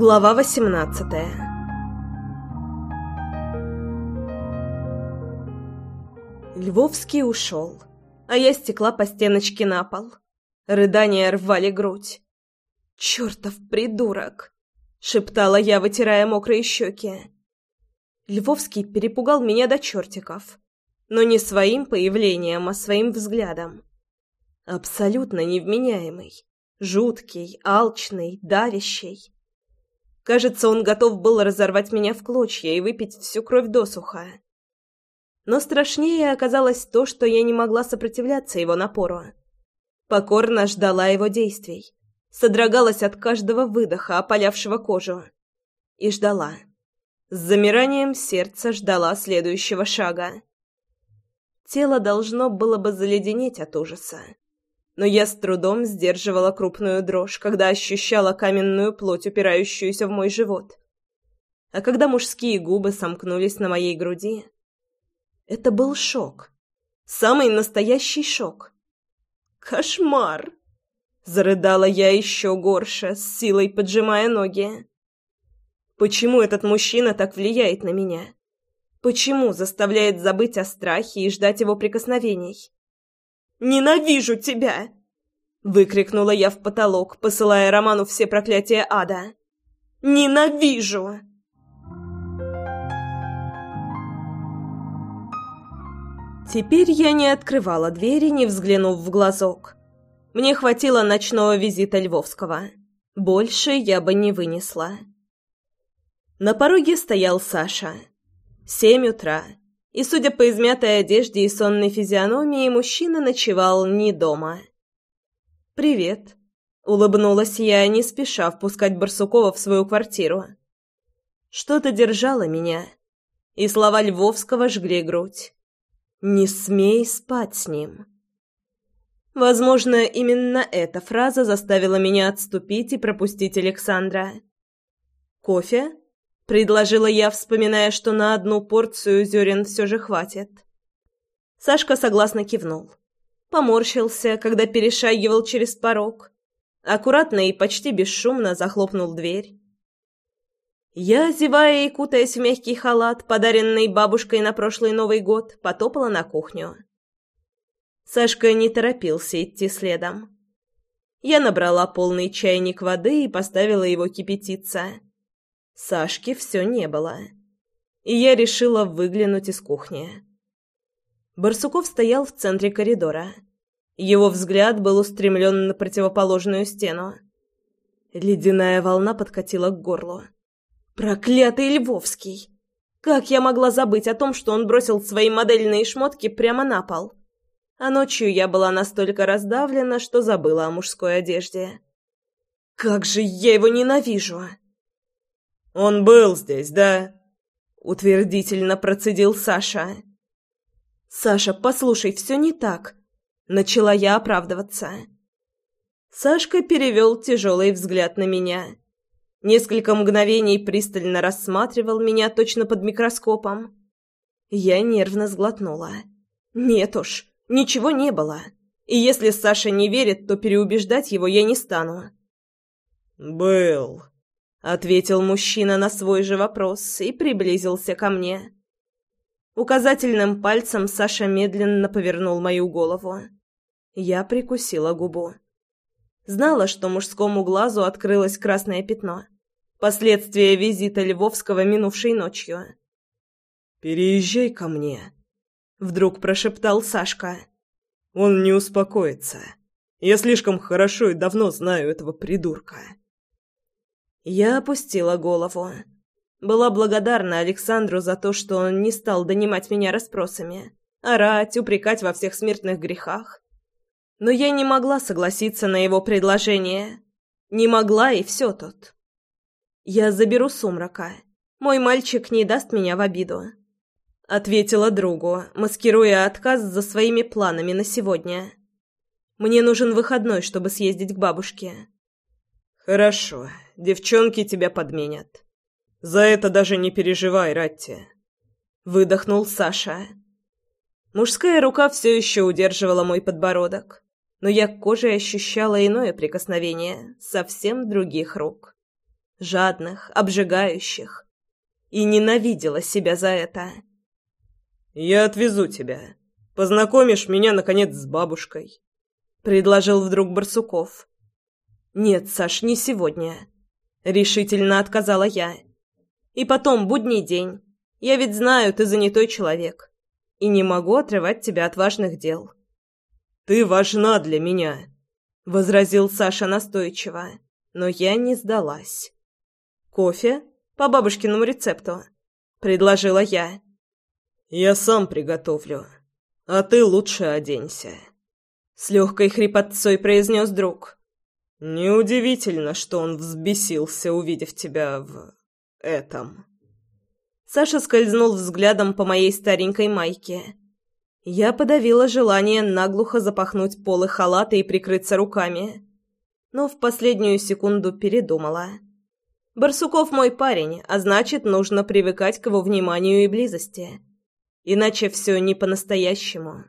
Глава восемнадцатая Львовский ушел, а я стекла по стеночке на пол. Рыдания рвали грудь. «Чертов придурок!» — шептала я, вытирая мокрые щеки. Львовский перепугал меня до чертиков, но не своим появлением, а своим взглядом. Абсолютно невменяемый, жуткий, алчный, давящий. Кажется, он готов был разорвать меня в клочья и выпить всю кровь досуха. Но страшнее оказалось то, что я не могла сопротивляться его напору. Покорно ждала его действий, содрогалась от каждого выдоха, опалявшего кожу. И ждала. С замиранием сердца ждала следующего шага. Тело должно было бы заледенеть от ужаса но я с трудом сдерживала крупную дрожь, когда ощущала каменную плоть, упирающуюся в мой живот. А когда мужские губы сомкнулись на моей груди... Это был шок. Самый настоящий шок. «Кошмар!» Зарыдала я еще горше, с силой поджимая ноги. «Почему этот мужчина так влияет на меня? Почему заставляет забыть о страхе и ждать его прикосновений?» «Ненавижу тебя!» — выкрикнула я в потолок, посылая Роману все проклятия ада. «Ненавижу!» Теперь я не открывала двери, не взглянув в глазок. Мне хватило ночного визита Львовского. Больше я бы не вынесла. На пороге стоял Саша. Семь утра и, судя по измятой одежде и сонной физиономии, мужчина ночевал не дома. «Привет», — улыбнулась я, не спеша впускать Барсукова в свою квартиру. Что-то держало меня, и слова Львовского жгли грудь. «Не смей спать с ним». Возможно, именно эта фраза заставила меня отступить и пропустить Александра. «Кофе?» предложила я, вспоминая, что на одну порцию зерен все же хватит. Сашка согласно кивнул. Поморщился, когда перешагивал через порог. Аккуратно и почти бесшумно захлопнул дверь. Я, зевая и кутаясь в мягкий халат, подаренный бабушкой на прошлый Новый год, потопала на кухню. Сашка не торопился идти следом. Я набрала полный чайник воды и поставила его кипятиться. Сашки все не было. И я решила выглянуть из кухни. Барсуков стоял в центре коридора. Его взгляд был устремлен на противоположную стену. Ледяная волна подкатила к горлу. «Проклятый Львовский! Как я могла забыть о том, что он бросил свои модельные шмотки прямо на пол? А ночью я была настолько раздавлена, что забыла о мужской одежде. Как же я его ненавижу!» «Он был здесь, да?» — утвердительно процедил Саша. «Саша, послушай, все не так», — начала я оправдываться. Сашка перевел тяжелый взгляд на меня. Несколько мгновений пристально рассматривал меня точно под микроскопом. Я нервно сглотнула. «Нет уж, ничего не было. И если Саша не верит, то переубеждать его я не стану». «Был», — ответил мужчина на свой же вопрос и приблизился ко мне. Указательным пальцем Саша медленно повернул мою голову. Я прикусила губу. Знала, что мужскому глазу открылось красное пятно. Последствия визита Львовского минувшей ночью. «Переезжай ко мне», — вдруг прошептал Сашка. «Он не успокоится. Я слишком хорошо и давно знаю этого придурка». Я опустила голову. Была благодарна Александру за то, что он не стал донимать меня расспросами, орать, упрекать во всех смертных грехах. Но я не могла согласиться на его предложение. Не могла, и все тут. «Я заберу сумрака. Мой мальчик не даст меня в обиду», — ответила другу, маскируя отказ за своими планами на сегодня. «Мне нужен выходной, чтобы съездить к бабушке». «Хорошо, девчонки тебя подменят. За это даже не переживай, Ратти», — выдохнул Саша. Мужская рука все еще удерживала мой подбородок, но я кожей ощущала иное прикосновение совсем других рук. жадных, обжигающих, и ненавидела себя за это. «Я отвезу тебя. Познакомишь меня, наконец, с бабушкой», — предложил вдруг Барсуков. «Нет, Саш, не сегодня», — решительно отказала я. «И потом, будний день. Я ведь знаю, ты занятой человек, и не могу отрывать тебя от важных дел». «Ты важна для меня», — возразил Саша настойчиво, но я не сдалась. «Кофе? По бабушкиному рецепту», — предложила я. «Я сам приготовлю, а ты лучше оденься», — с легкой хрипотцой произнес друг. «Неудивительно, что он взбесился, увидев тебя в... этом». Саша скользнул взглядом по моей старенькой майке. Я подавила желание наглухо запахнуть полы халата и прикрыться руками, но в последнюю секунду передумала. Барсуков мой парень, а значит, нужно привыкать к его вниманию и близости. Иначе все не по-настоящему.